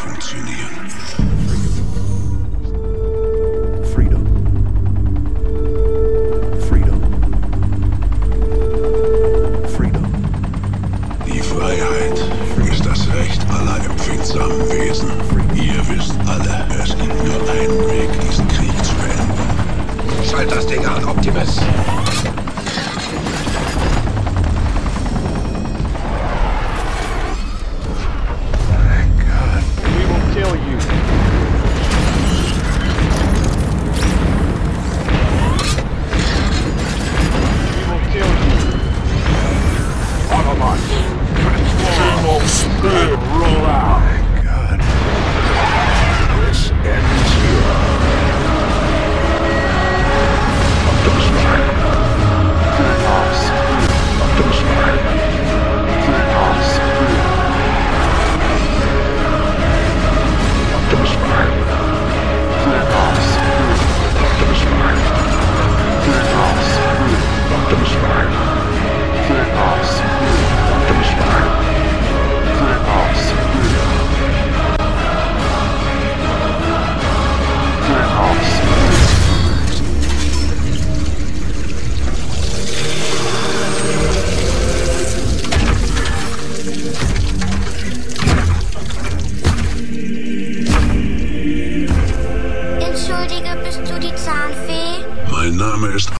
funktionieren. Freedom. Freedom. Freedom. Die Freiheit ist das Recht aller empfindsamen Wesen. Ihr wisst alle, es gibt nur einen Weg, diesen Krieg zu beenden. Schalt das Ding an, Optimus! Entschuldige, bist du die Zahnfee? Mein Name ist